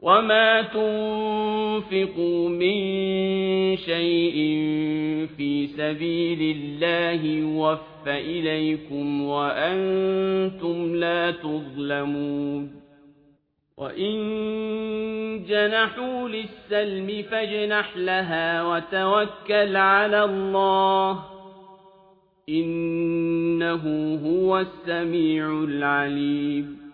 وما تنفقوا من شيء في سبيل الله يوفى إليكم وأنتم لا تظلمون وإن جنحوا للسلم فاجنح لها وتوكل على الله إنه هو السميع العليم